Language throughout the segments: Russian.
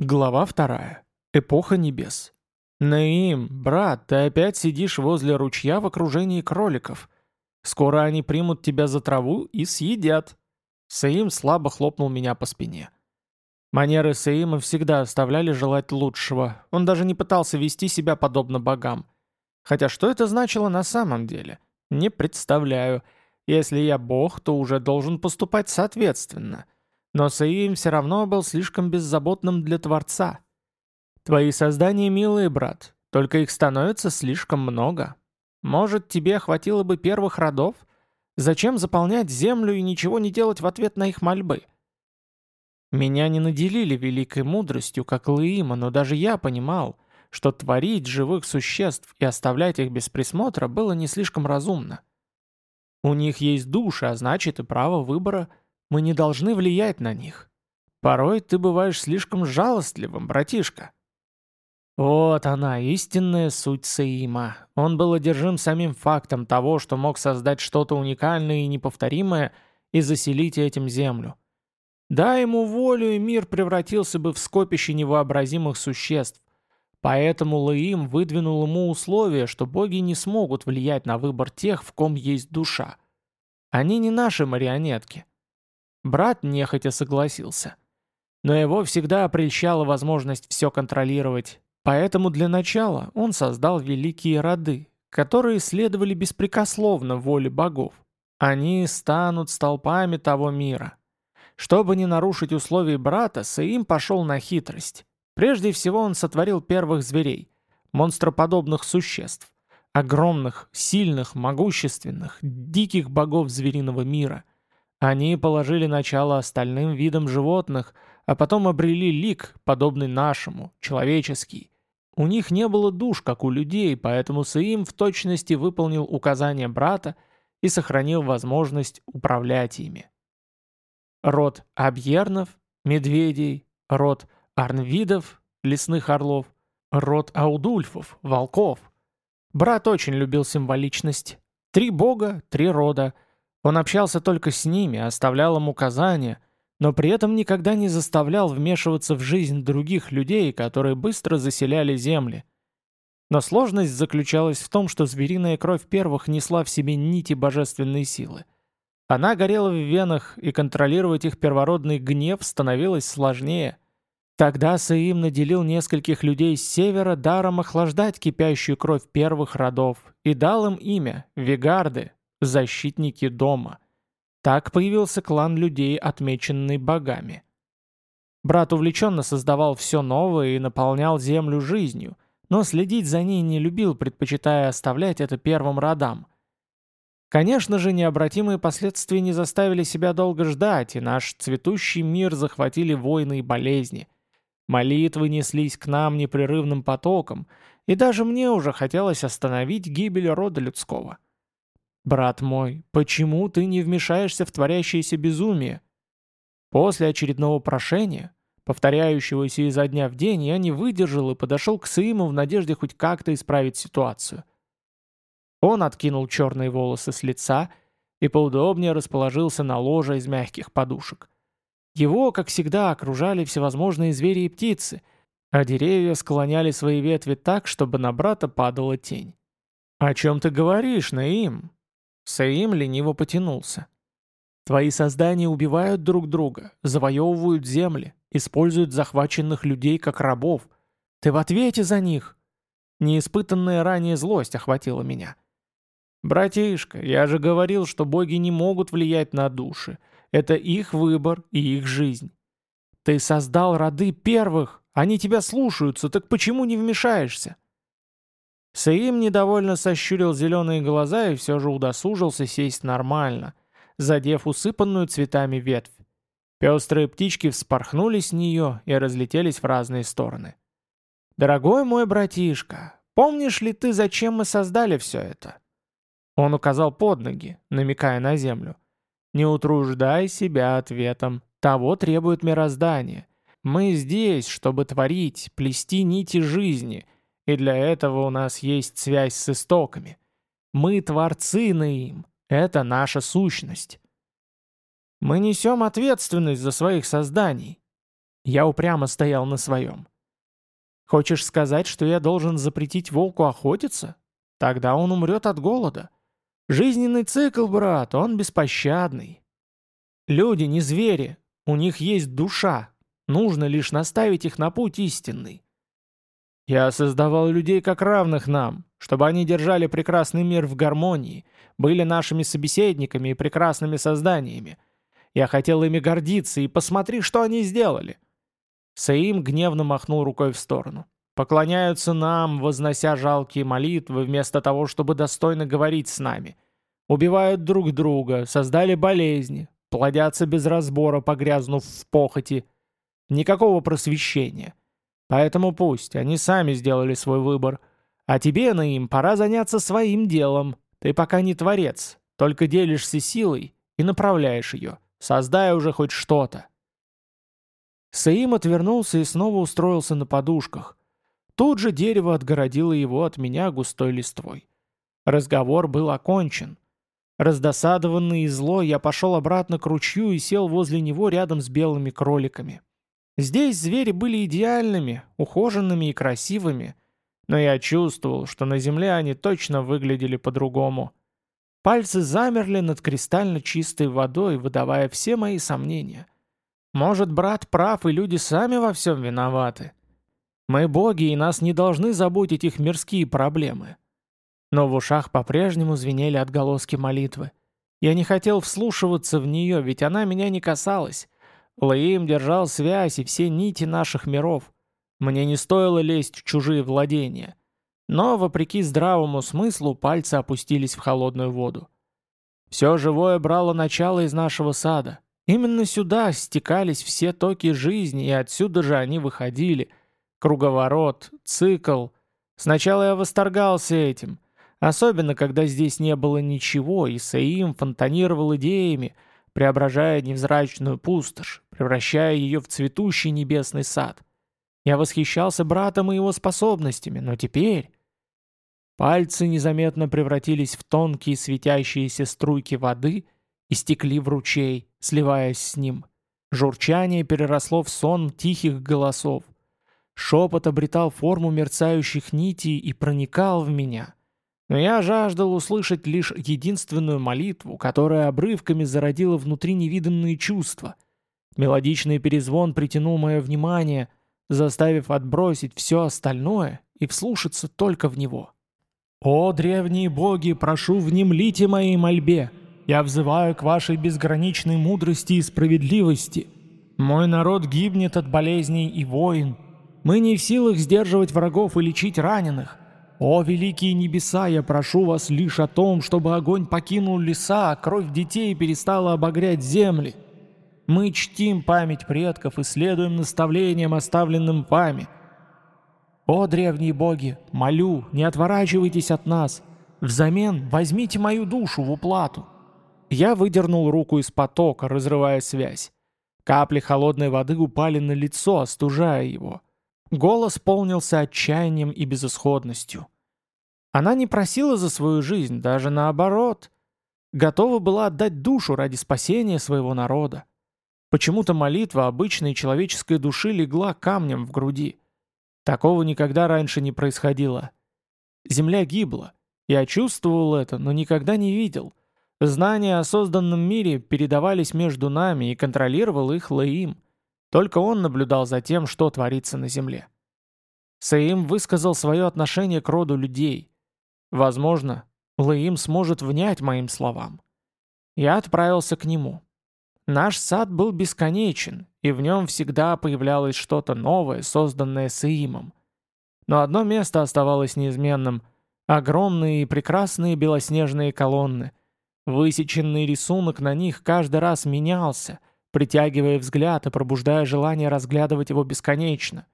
Глава вторая. Эпоха небес. Наим, брат, ты опять сидишь возле ручья в окружении кроликов. Скоро они примут тебя за траву и съедят. Саим слабо хлопнул меня по спине. Манеры Саима всегда оставляли желать лучшего. Он даже не пытался вести себя подобно богам. Хотя что это значило на самом деле? Не представляю. Если я бог, то уже должен поступать соответственно — но Саим все равно был слишком беззаботным для Творца. Твои создания милые, брат, только их становится слишком много. Может, тебе хватило бы первых родов? Зачем заполнять землю и ничего не делать в ответ на их мольбы? Меня не наделили великой мудростью, как Лаима, но даже я понимал, что творить живых существ и оставлять их без присмотра было не слишком разумно. У них есть души, а значит и право выбора – мы не должны влиять на них. Порой ты бываешь слишком жалостливым, братишка». Вот она, истинная суть Саима. Он был одержим самим фактом того, что мог создать что-то уникальное и неповторимое и заселить этим землю. Дай ему волю, и мир превратился бы в скопище невообразимых существ. Поэтому Лаим выдвинул ему условие, что боги не смогут влиять на выбор тех, в ком есть душа. Они не наши марионетки. Брат нехотя согласился. Но его всегда опрельщала возможность все контролировать, поэтому для начала он создал великие роды, которые следовали беспрекословно воле богов. Они станут столпами того мира. Чтобы не нарушить условия брата, Саим пошел на хитрость. Прежде всего он сотворил первых зверей, монстроподобных существ, огромных, сильных, могущественных, диких богов звериного мира – они положили начало остальным видам животных, а потом обрели лик, подобный нашему, человеческий. У них не было душ, как у людей, поэтому Саим в точности выполнил указания брата и сохранил возможность управлять ими. Род Абьернов, медведей, род Арнвидов, лесных орлов, род Аудульфов, волков. Брат очень любил символичность. Три бога, три рода — он общался только с ними, оставлял им указания, но при этом никогда не заставлял вмешиваться в жизнь других людей, которые быстро заселяли земли. Но сложность заключалась в том, что звериная кровь первых несла в себе нити божественной силы. Она горела в венах, и контролировать их первородный гнев становилось сложнее. Тогда Саим наделил нескольких людей с севера даром охлаждать кипящую кровь первых родов и дал им имя – Вегарды, защитники дома. Так появился клан людей, отмеченный богами. Брат увлеченно создавал все новое и наполнял землю жизнью, но следить за ней не любил, предпочитая оставлять это первым родам. Конечно же, необратимые последствия не заставили себя долго ждать, и наш цветущий мир захватили войны и болезни. Молитвы неслись к нам непрерывным потоком, и даже мне уже хотелось остановить гибель рода людского. «Брат мой, почему ты не вмешаешься в творящееся безумие?» После очередного прошения, повторяющегося изо дня в день, я не выдержал и подошел к Саиму в надежде хоть как-то исправить ситуацию. Он откинул черные волосы с лица и поудобнее расположился на ложе из мягких подушек. Его, как всегда, окружали всевозможные звери и птицы, а деревья склоняли свои ветви так, чтобы на брата падала тень. «О чем ты говоришь, Наим?» Саим лениво потянулся. «Твои создания убивают друг друга, завоевывают земли, используют захваченных людей как рабов. Ты в ответе за них!» Неиспытанная ранее злость охватила меня. «Братишка, я же говорил, что боги не могут влиять на души. Это их выбор и их жизнь. Ты создал роды первых, они тебя слушаются, так почему не вмешаешься?» Саим недовольно сощурил зеленые глаза и все же удосужился сесть нормально, задев усыпанную цветами ветвь. Пестрые птички вспорхнули с нее и разлетелись в разные стороны. «Дорогой мой братишка, помнишь ли ты, зачем мы создали все это?» Он указал под ноги, намекая на землю. «Не утруждай себя ответом. Того требует мироздание. Мы здесь, чтобы творить, плести нити жизни — и для этого у нас есть связь с истоками. Мы творцы на им. Это наша сущность. Мы несем ответственность за своих созданий. Я упрямо стоял на своем. Хочешь сказать, что я должен запретить волку охотиться? Тогда он умрет от голода. Жизненный цикл, брат, он беспощадный. Люди не звери, у них есть душа. Нужно лишь наставить их на путь истинный. Я создавал людей как равных нам, чтобы они держали прекрасный мир в гармонии, были нашими собеседниками и прекрасными созданиями. Я хотел ими гордиться, и посмотри, что они сделали. Саим гневно махнул рукой в сторону. Поклоняются нам, вознося жалкие молитвы, вместо того, чтобы достойно говорить с нами. Убивают друг друга, создали болезни, плодятся без разбора, погрязнув в похоти. Никакого просвещения. Поэтому пусть, они сами сделали свой выбор. А тебе, на им пора заняться своим делом. Ты пока не творец, только делишься силой и направляешь ее. Создай уже хоть что-то. Саим отвернулся и снова устроился на подушках. Тут же дерево отгородило его от меня густой листвой. Разговор был окончен. Раздосадованный и злой, я пошел обратно к ручью и сел возле него рядом с белыми кроликами. Здесь звери были идеальными, ухоженными и красивыми, но я чувствовал, что на земле они точно выглядели по-другому. Пальцы замерли над кристально чистой водой, выдавая все мои сомнения. Может, брат прав, и люди сами во всем виноваты. Мы боги, и нас не должны заботить их мирские проблемы. Но в ушах по-прежнему звенели отголоски молитвы. Я не хотел вслушиваться в нее, ведь она меня не касалась. Лаим держал связь и все нити наших миров. Мне не стоило лезть в чужие владения. Но, вопреки здравому смыслу, пальцы опустились в холодную воду. Все живое брало начало из нашего сада. Именно сюда стекались все токи жизни, и отсюда же они выходили. Круговорот, цикл. Сначала я восторгался этим. Особенно, когда здесь не было ничего, и Саим фонтанировал идеями — преображая невзрачную пустошь, превращая ее в цветущий небесный сад. Я восхищался братом и его способностями, но теперь... Пальцы незаметно превратились в тонкие светящиеся струйки воды и стекли в ручей, сливаясь с ним. Журчание переросло в сон тихих голосов. Шепот обретал форму мерцающих нитей и проникал в меня — но я жаждал услышать лишь единственную молитву, которая обрывками зародила внутри невиданные чувства. Мелодичный перезвон притянул мое внимание, заставив отбросить все остальное и вслушаться только в него. «О, древние боги, прошу, внемлите моей мольбе! Я взываю к вашей безграничной мудрости и справедливости. Мой народ гибнет от болезней и войн. Мы не в силах сдерживать врагов и лечить раненых. «О, великие небеса, я прошу вас лишь о том, чтобы огонь покинул леса, а кровь детей перестала обогрять земли. Мы чтим память предков и следуем наставлениям, оставленным вами. О, древние боги, молю, не отворачивайтесь от нас. Взамен возьмите мою душу в уплату». Я выдернул руку из потока, разрывая связь. Капли холодной воды упали на лицо, остужая его. Голос полнился отчаянием и безысходностью. Она не просила за свою жизнь, даже наоборот. Готова была отдать душу ради спасения своего народа. Почему-то молитва обычной человеческой души легла камнем в груди. Такого никогда раньше не происходило. Земля гибла. Я чувствовал это, но никогда не видел. Знания о созданном мире передавались между нами и контролировал их Лаим. Только он наблюдал за тем, что творится на Земле. Саим высказал свое отношение к роду людей. Возможно, Лаим сможет внять моим словам. Я отправился к нему. Наш сад был бесконечен, и в нем всегда появлялось что-то новое, созданное Саимом. Но одно место оставалось неизменным — огромные и прекрасные белоснежные колонны. Высеченный рисунок на них каждый раз менялся — притягивая взгляд и пробуждая желание разглядывать его бесконечно.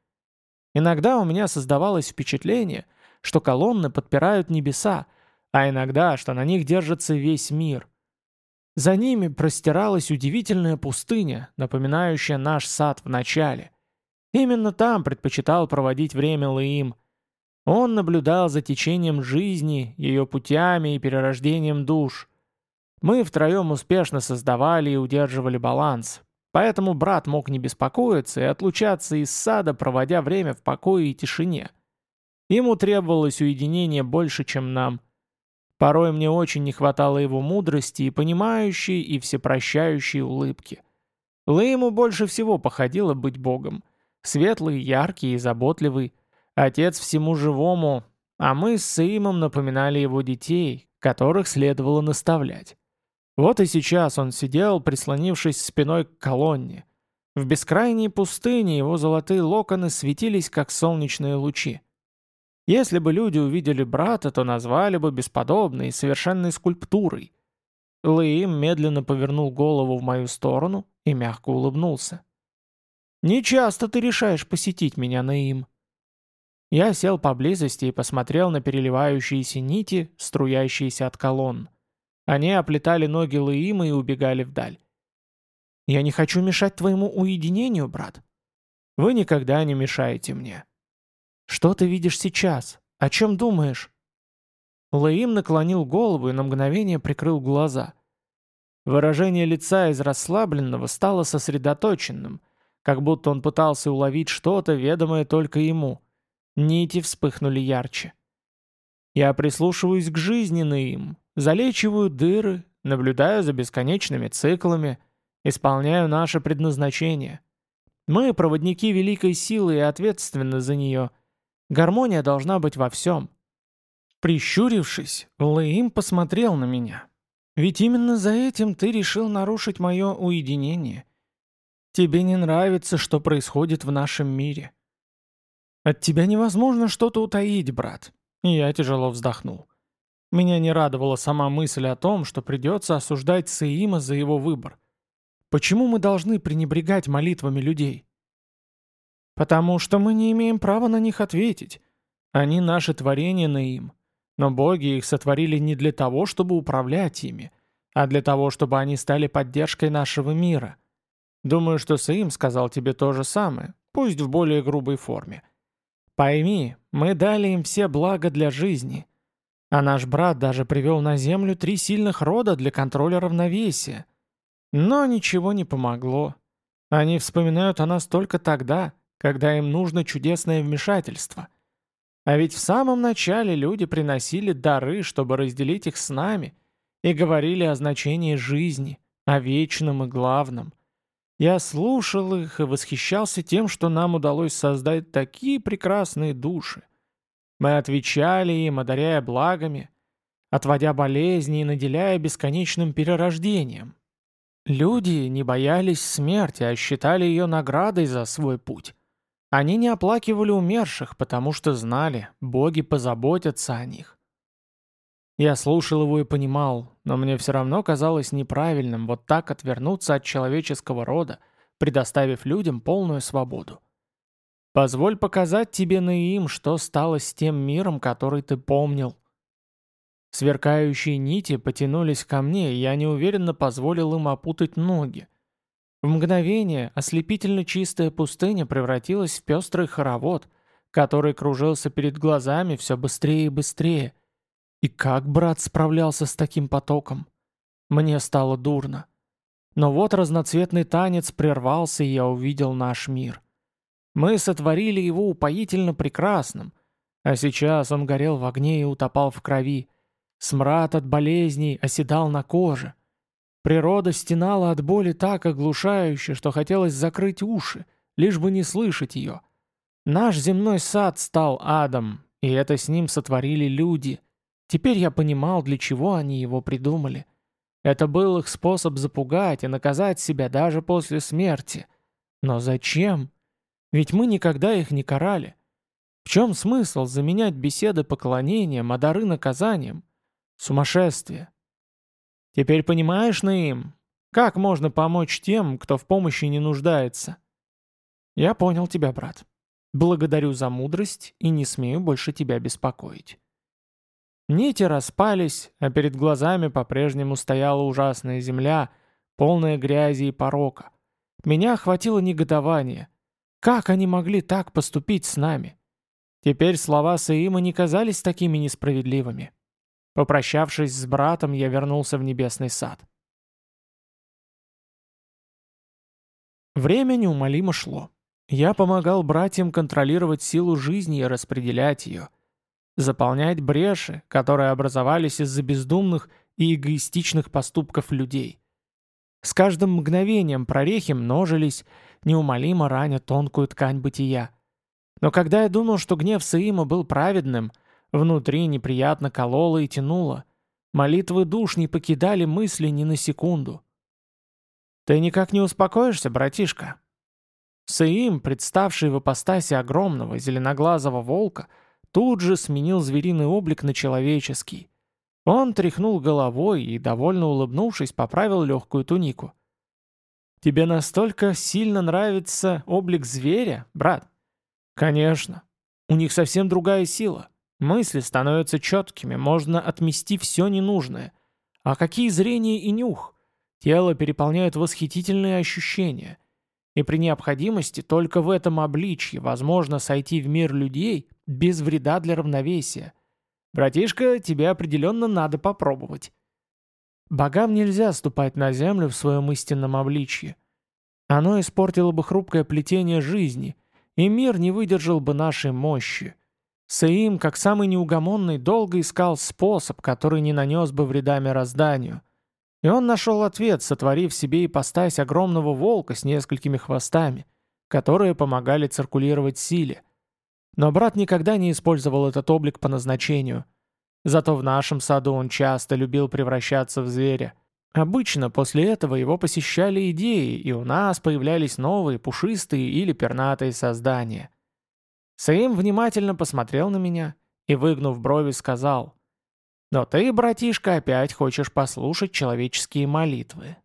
Иногда у меня создавалось впечатление, что колонны подпирают небеса, а иногда, что на них держится весь мир. За ними простиралась удивительная пустыня, напоминающая наш сад в начале. Именно там предпочитал проводить время Лаим. Он наблюдал за течением жизни, ее путями и перерождением душ – мы втроем успешно создавали и удерживали баланс, поэтому брат мог не беспокоиться и отлучаться из сада, проводя время в покое и тишине. Ему требовалось уединение больше, чем нам. Порой мне очень не хватало его мудрости и понимающей, и всепрощающей улыбки. Лейму больше всего походило быть богом. Светлый, яркий и заботливый. Отец всему живому, а мы с Саимом напоминали его детей, которых следовало наставлять. Вот и сейчас он сидел, прислонившись спиной к колонне. В бескрайней пустыне его золотые локоны светились, как солнечные лучи. Если бы люди увидели брата, то назвали бы бесподобной, совершенной скульптурой. Лаим медленно повернул голову в мою сторону и мягко улыбнулся. «Не часто ты решаешь посетить меня, Наим». Я сел поблизости и посмотрел на переливающиеся нити, струящиеся от колонн. Они оплетали ноги Лаима и убегали вдаль. «Я не хочу мешать твоему уединению, брат. Вы никогда не мешаете мне. Что ты видишь сейчас? О чем думаешь?» Лаим наклонил голову и на мгновение прикрыл глаза. Выражение лица из расслабленного стало сосредоточенным, как будто он пытался уловить что-то, ведомое только ему. Нити вспыхнули ярче. Я прислушиваюсь к жизни Наим, залечиваю дыры, наблюдаю за бесконечными циклами, исполняю наше предназначение. Мы проводники великой силы и ответственны за нее. Гармония должна быть во всем. Прищурившись, Лаим посмотрел на меня. «Ведь именно за этим ты решил нарушить мое уединение. Тебе не нравится, что происходит в нашем мире. От тебя невозможно что-то утаить, брат». Я тяжело вздохнул. Меня не радовала сама мысль о том, что придется осуждать Саима за его выбор. Почему мы должны пренебрегать молитвами людей? Потому что мы не имеем права на них ответить. Они наши творения Наим. Но боги их сотворили не для того, чтобы управлять ими, а для того, чтобы они стали поддержкой нашего мира. Думаю, что Саим сказал тебе то же самое, пусть в более грубой форме. Пойми, мы дали им все блага для жизни. А наш брат даже привел на землю три сильных рода для контроля равновесия. Но ничего не помогло. Они вспоминают о нас только тогда, когда им нужно чудесное вмешательство. А ведь в самом начале люди приносили дары, чтобы разделить их с нами, и говорили о значении жизни, о вечном и главном. Я слушал их и восхищался тем, что нам удалось создать такие прекрасные души. Мы отвечали им, одаряя благами, отводя болезни и наделяя бесконечным перерождением. Люди не боялись смерти, а считали ее наградой за свой путь. Они не оплакивали умерших, потому что знали, боги позаботятся о них. Я слушал его и понимал, но мне все равно казалось неправильным вот так отвернуться от человеческого рода, предоставив людям полную свободу. Позволь показать тебе, Наим, что стало с тем миром, который ты помнил. Сверкающие нити потянулись ко мне, и я неуверенно позволил им опутать ноги. В мгновение ослепительно чистая пустыня превратилась в пестрый хоровод, который кружился перед глазами все быстрее и быстрее. И как брат справлялся с таким потоком? Мне стало дурно. Но вот разноцветный танец прервался, и я увидел наш мир. Мы сотворили его упоительно прекрасным, а сейчас он горел в огне и утопал в крови. Смрад от болезней оседал на коже. Природа стенала от боли так оглушающе, что хотелось закрыть уши, лишь бы не слышать ее. Наш земной сад стал адом, и это с ним сотворили люди. Теперь я понимал, для чего они его придумали. Это был их способ запугать и наказать себя даже после смерти. Но зачем? Ведь мы никогда их не карали. В чем смысл заменять беседы поклонением, а дары наказанием? Сумасшествие. Теперь понимаешь, Наим, как можно помочь тем, кто в помощи не нуждается? Я понял тебя, брат. Благодарю за мудрость и не смею больше тебя беспокоить. Нити распались, а перед глазами по-прежнему стояла ужасная земля, полная грязи и порока. Меня охватило негодование. Как они могли так поступить с нами? Теперь слова Саима не казались такими несправедливыми. Попрощавшись с братом, я вернулся в небесный сад. Время неумолимо шло. Я помогал братьям контролировать силу жизни и распределять ее. Заполнять бреши, которые образовались из-за бездумных и эгоистичных поступков людей. С каждым мгновением прорехи множились, неумолимо раня тонкую ткань бытия. Но когда я думал, что гнев Саима был праведным, внутри неприятно кололо и тянуло. Молитвы душ не покидали мысли ни на секунду. «Ты никак не успокоишься, братишка?» Саим, представший в ипостаси огромного зеленоглазого волка, тут же сменил звериный облик на человеческий. Он тряхнул головой и, довольно улыбнувшись, поправил легкую тунику. «Тебе настолько сильно нравится облик зверя, брат?» «Конечно. У них совсем другая сила. Мысли становятся четкими, можно отмести все ненужное. А какие зрение и нюх? Тело переполняют восхитительные ощущения. И при необходимости только в этом обличье возможно сойти в мир людей без вреда для равновесия. Братишка, тебе определенно надо попробовать. Богам нельзя ступать на землю в своем истинном обличье. Оно испортило бы хрупкое плетение жизни, и мир не выдержал бы нашей мощи. Саим, как самый неугомонный, долго искал способ, который не нанес бы вреда мирозданию. И он нашел ответ, сотворив себе ипостась огромного волка с несколькими хвостами, которые помогали циркулировать силе. Но брат никогда не использовал этот облик по назначению. Зато в нашем саду он часто любил превращаться в зверя. Обычно после этого его посещали идеи, и у нас появлялись новые пушистые или пернатые создания. Саим внимательно посмотрел на меня и, выгнув брови, сказал, «Но ты, братишка, опять хочешь послушать человеческие молитвы».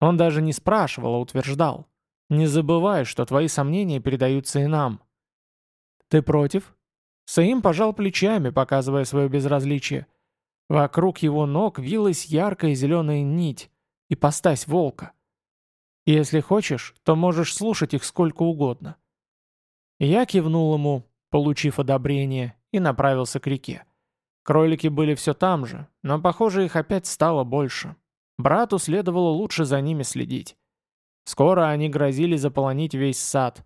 Он даже не спрашивал, а утверждал, «Не забывай, что твои сомнения передаются и нам». «Ты против?» Саим пожал плечами, показывая свое безразличие. Вокруг его ног вилась яркая зеленая нить, и постась волка. «Если хочешь, то можешь слушать их сколько угодно». Я кивнул ему, получив одобрение, и направился к реке. Кролики были все там же, но, похоже, их опять стало больше. Брату следовало лучше за ними следить. Скоро они грозили заполонить весь сад.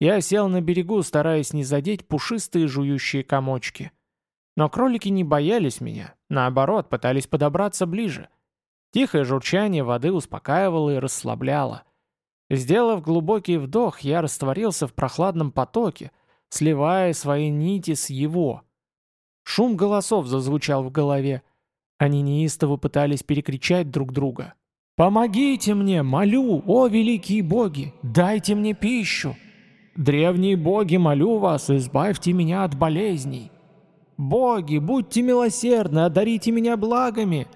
Я сел на берегу, стараясь не задеть пушистые жующие комочки. Но кролики не боялись меня, наоборот, пытались подобраться ближе. Тихое журчание воды успокаивало и расслабляло. Сделав глубокий вдох, я растворился в прохладном потоке, сливая свои нити с его. Шум голосов зазвучал в голове. Они неистово пытались перекричать друг друга. «Помогите мне, молю, о великие боги! Дайте мне пищу! Древние боги, молю вас, избавьте меня от болезней. Боги, будьте милосердны, одарите меня благами.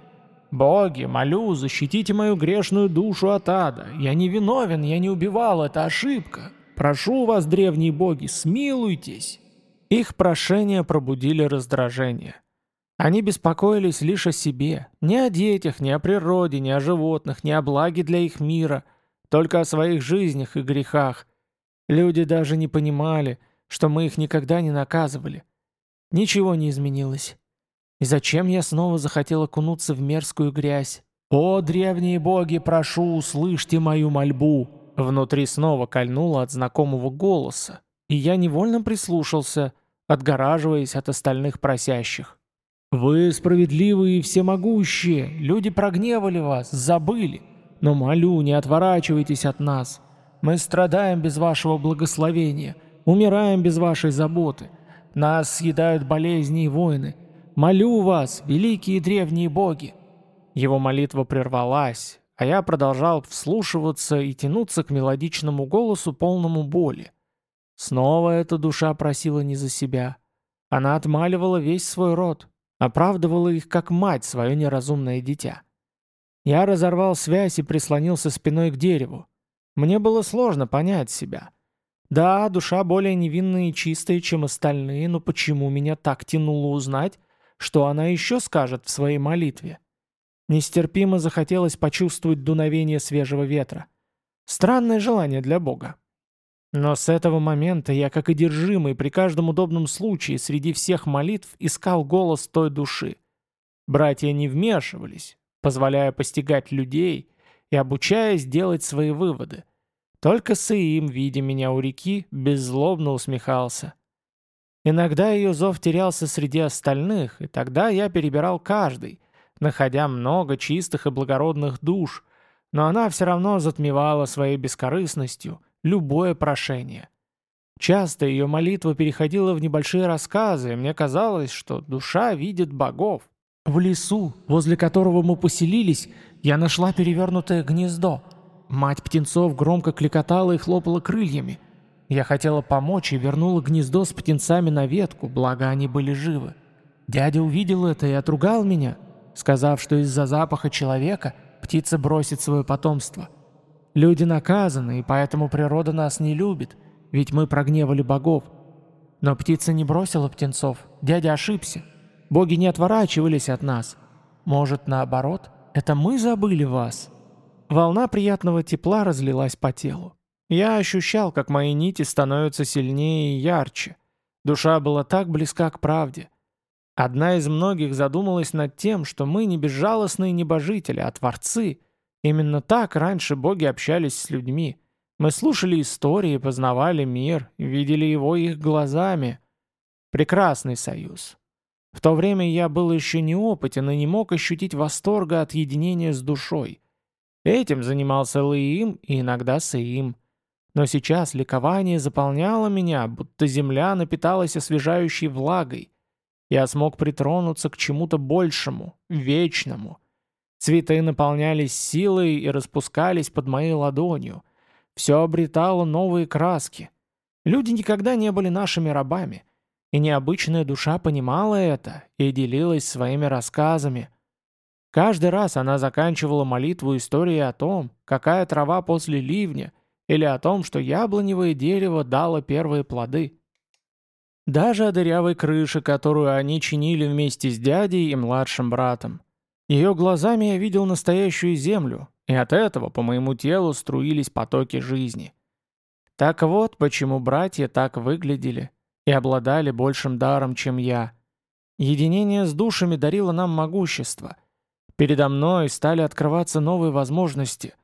Боги, молю, защитите мою грешную душу от ада. Я не виновен, я не убивал, это ошибка. Прошу вас, древние боги, смилуйтесь. Их прошения пробудили раздражение. Они беспокоились лишь о себе, не о детях, не о природе, не о животных, не о благе для их мира, только о своих жизнях и грехах – Люди даже не понимали, что мы их никогда не наказывали. Ничего не изменилось. И зачем я снова захотел окунуться в мерзкую грязь? «О, древние боги, прошу, услышьте мою мольбу!» Внутри снова кольнуло от знакомого голоса, и я невольно прислушался, отгораживаясь от остальных просящих. «Вы справедливые и всемогущие, люди прогневали вас, забыли, но молю, не отворачивайтесь от нас, мы страдаем без вашего благословения, умираем без вашей заботы. Нас съедают болезни и войны. Молю вас, великие древние боги!» Его молитва прервалась, а я продолжал вслушиваться и тянуться к мелодичному голосу, полному боли. Снова эта душа просила не за себя. Она отмаливала весь свой род, оправдывала их как мать, свое неразумное дитя. Я разорвал связь и прислонился спиной к дереву. Мне было сложно понять себя. Да, душа более невинная и чистая, чем остальные, но почему меня так тянуло узнать, что она еще скажет в своей молитве? Нестерпимо захотелось почувствовать дуновение свежего ветра. Странное желание для Бога. Но с этого момента я, как одержимый, при каждом удобном случае среди всех молитв искал голос той души. Братья не вмешивались, позволяя постигать людей — и обучаясь делать свои выводы. Только Саим, видя меня у реки, беззлобно усмехался. Иногда ее зов терялся среди остальных, и тогда я перебирал каждый, находя много чистых и благородных душ, но она все равно затмевала своей бескорыстностью любое прошение. Часто ее молитва переходила в небольшие рассказы, и мне казалось, что душа видит богов. В лесу, возле которого мы поселились, я нашла перевернутое гнездо. Мать птенцов громко кликотала и хлопала крыльями. Я хотела помочь и вернула гнездо с птенцами на ветку, благо они были живы. Дядя увидел это и отругал меня, сказав, что из-за запаха человека птица бросит свое потомство. Люди наказаны, и поэтому природа нас не любит, ведь мы прогневали богов. Но птица не бросила птенцов, дядя ошибся. Боги не отворачивались от нас. Может, наоборот, это мы забыли вас?» Волна приятного тепла разлилась по телу. Я ощущал, как мои нити становятся сильнее и ярче. Душа была так близка к правде. Одна из многих задумалась над тем, что мы не безжалостные небожители, а творцы. Именно так раньше боги общались с людьми. Мы слушали истории, познавали мир, видели его их глазами. Прекрасный союз. В то время я был еще неопытен и не мог ощутить восторга от единения с душой. Этим занимался Лаим и иногда Саим. Но сейчас ликование заполняло меня, будто земля напиталась освежающей влагой. Я смог притронуться к чему-то большему, вечному. Цветы наполнялись силой и распускались под моей ладонью. Все обретало новые краски. Люди никогда не были нашими рабами. И необычная душа понимала это и делилась своими рассказами. Каждый раз она заканчивала молитву историей о том, какая трава после ливня, или о том, что яблоневое дерево дало первые плоды. Даже о дырявой крыше, которую они чинили вместе с дядей и младшим братом. Ее глазами я видел настоящую землю, и от этого по моему телу струились потоки жизни. Так вот, почему братья так выглядели и обладали большим даром, чем я. Единение с душами дарило нам могущество — Передо мной стали открываться новые возможности.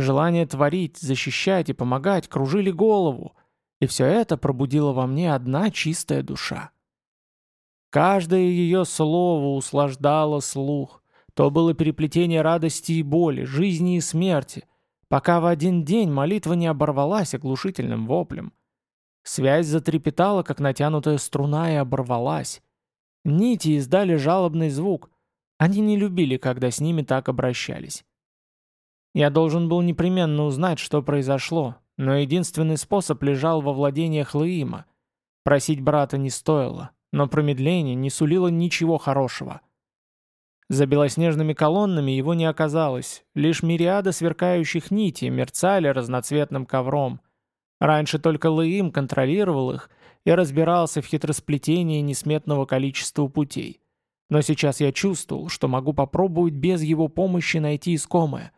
Желание творить, защищать и помогать кружили голову, и все это пробудило во мне одна чистая душа. Каждое ее слово услаждало слух. То было переплетение радости и боли, жизни и смерти, пока в один день молитва не оборвалась оглушительным воплем. Связь затрепетала, как натянутая струна, и оборвалась. Нити издали жалобный звук — они не любили, когда с ними так обращались. Я должен был непременно узнать, что произошло, но единственный способ лежал во владениях Лаима. Просить брата не стоило, но промедление не сулило ничего хорошего. За белоснежными колоннами его не оказалось, лишь мириады сверкающих нитей мерцали разноцветным ковром. Раньше только Лаим контролировал их и разбирался в хитросплетении несметного количества путей. Но сейчас я чувствовал, что могу попробовать без его помощи найти искомое.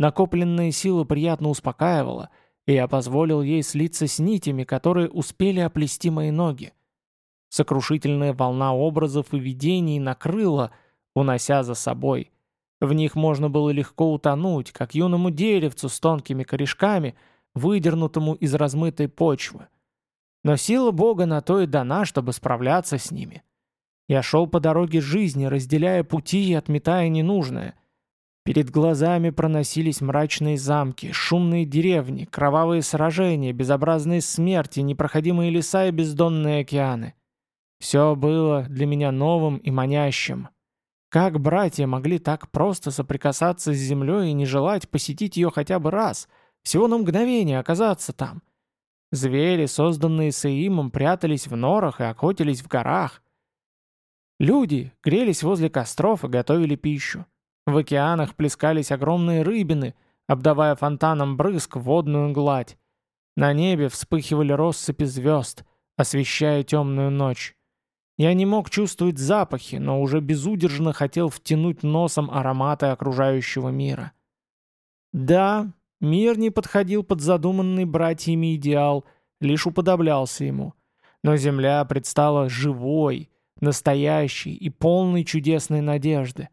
Накопленная сила приятно успокаивала, и я позволил ей слиться с нитями, которые успели оплести мои ноги. Сокрушительная волна образов и видений накрыла, унося за собой. В них можно было легко утонуть, как юному деревцу с тонкими корешками, выдернутому из размытой почвы. Но сила Бога на то и дана, чтобы справляться с ними. Я шел по дороге жизни, разделяя пути и отметая ненужное. Перед глазами проносились мрачные замки, шумные деревни, кровавые сражения, безобразные смерти, непроходимые леса и бездонные океаны. Все было для меня новым и манящим. Как братья могли так просто соприкасаться с землей и не желать посетить ее хотя бы раз, всего на мгновение оказаться там? Звери, созданные Саимом, прятались в норах и охотились в горах. Люди грелись возле костров и готовили пищу. В океанах плескались огромные рыбины, обдавая фонтаном брызг водную гладь. На небе вспыхивали россыпи звезд, освещая темную ночь. Я не мог чувствовать запахи, но уже безудержно хотел втянуть носом ароматы окружающего мира. Да, мир не подходил под задуманный братьями идеал, лишь уподоблялся ему. Но земля предстала живой, настоящий и полный чудесной надежды.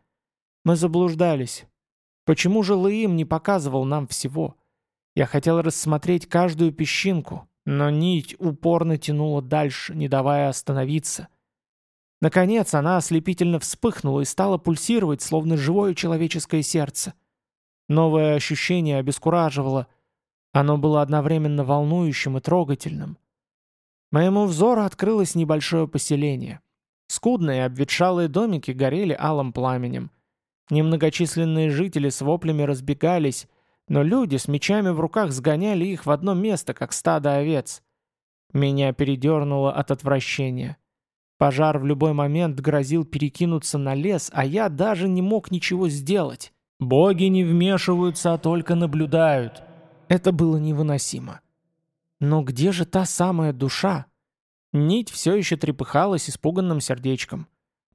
Мы заблуждались. Почему же Лаим не показывал нам всего? Я хотел рассмотреть каждую песчинку, но нить упорно тянула дальше, не давая остановиться. Наконец она ослепительно вспыхнула и стала пульсировать, словно живое человеческое сердце. Новое ощущение обескураживало. Оно было одновременно волнующим и трогательным. Моему взору открылось небольшое поселение. Скудные обветшалые домики горели алым пламенем. Немногочисленные жители с воплями разбегались, но люди с мечами в руках сгоняли их в одно место, как стадо овец. Меня передернуло от отвращения. Пожар в любой момент грозил перекинуться на лес, а я даже не мог ничего сделать. Боги не вмешиваются, а только наблюдают. Это было невыносимо. Но где же та самая душа? Нить все еще трепыхалась испуганным сердечком.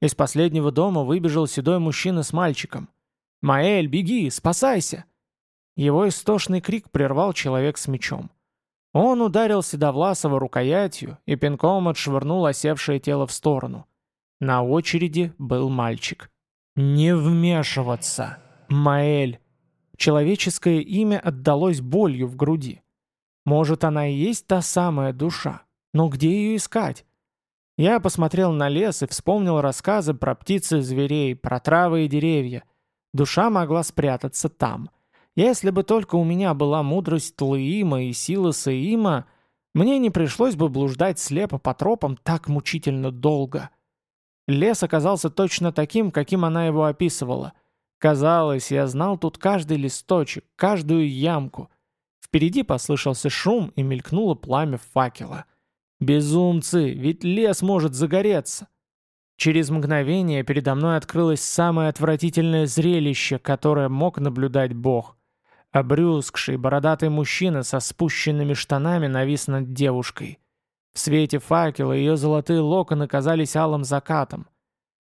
Из последнего дома выбежал седой мужчина с мальчиком. «Маэль, беги, спасайся!» Его истошный крик прервал человек с мечом. Он ударил Седовласова рукоятью и пинком отшвырнул осевшее тело в сторону. На очереди был мальчик. «Не вмешиваться! Маэль!» Человеческое имя отдалось болью в груди. Может, она и есть та самая душа, но где ее искать? Я посмотрел на лес и вспомнил рассказы про птиц и зверей, про травы и деревья. Душа могла спрятаться там — если бы только у меня была мудрость Тлуима и сила Саима, мне не пришлось бы блуждать слепо по тропам так мучительно долго. Лес оказался точно таким, каким она его описывала. Казалось, я знал тут каждый листочек, каждую ямку. Впереди послышался шум и мелькнуло пламя факела. Безумцы, ведь лес может загореться. Через мгновение передо мной открылось самое отвратительное зрелище, которое мог наблюдать Бог — Обрюзгший, бородатый мужчина со спущенными штанами навис над девушкой. В свете факела ее золотые локоны казались алым закатом.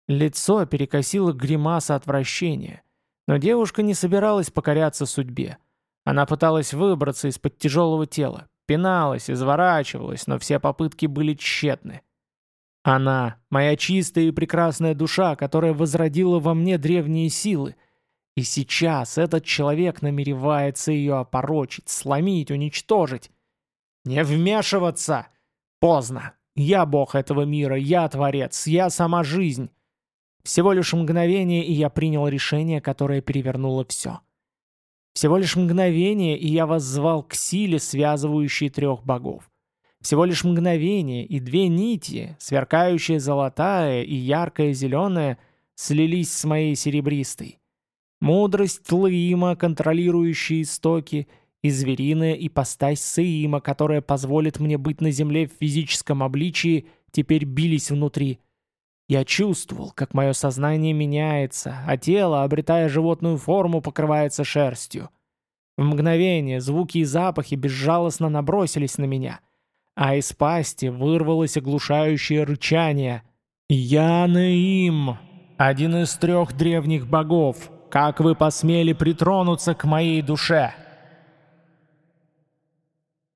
Лицо перекосило гримаса отвращения. Но девушка не собиралась покоряться судьбе. Она пыталась выбраться из-под тяжелого тела, пиналась, изворачивалась, но все попытки были тщетны. Она, моя чистая и прекрасная душа, которая возродила во мне древние силы — и сейчас этот человек намеревается ее опорочить, сломить, уничтожить. Не вмешиваться! Поздно. Я бог этого мира, я творец, я сама жизнь. Всего лишь мгновение, и я принял решение, которое перевернуло все. Всего лишь мгновение, и я воззвал к силе, связывающей трех богов. Всего лишь мгновение, и две нити, сверкающая золотая и яркая зеленая, слились с моей серебристой. Мудрость Тлыима, контролирующая истоки, и звериная ипостась Саима, которая позволит мне быть на земле в физическом обличии, теперь бились внутри. Я чувствовал, как мое сознание меняется, а тело, обретая животную форму, покрывается шерстью. В мгновение звуки и запахи безжалостно набросились на меня, а из пасти вырвалось оглушающее рычание. «Я Наим, один из трех древних богов!» Как вы посмели притронуться к моей душе?»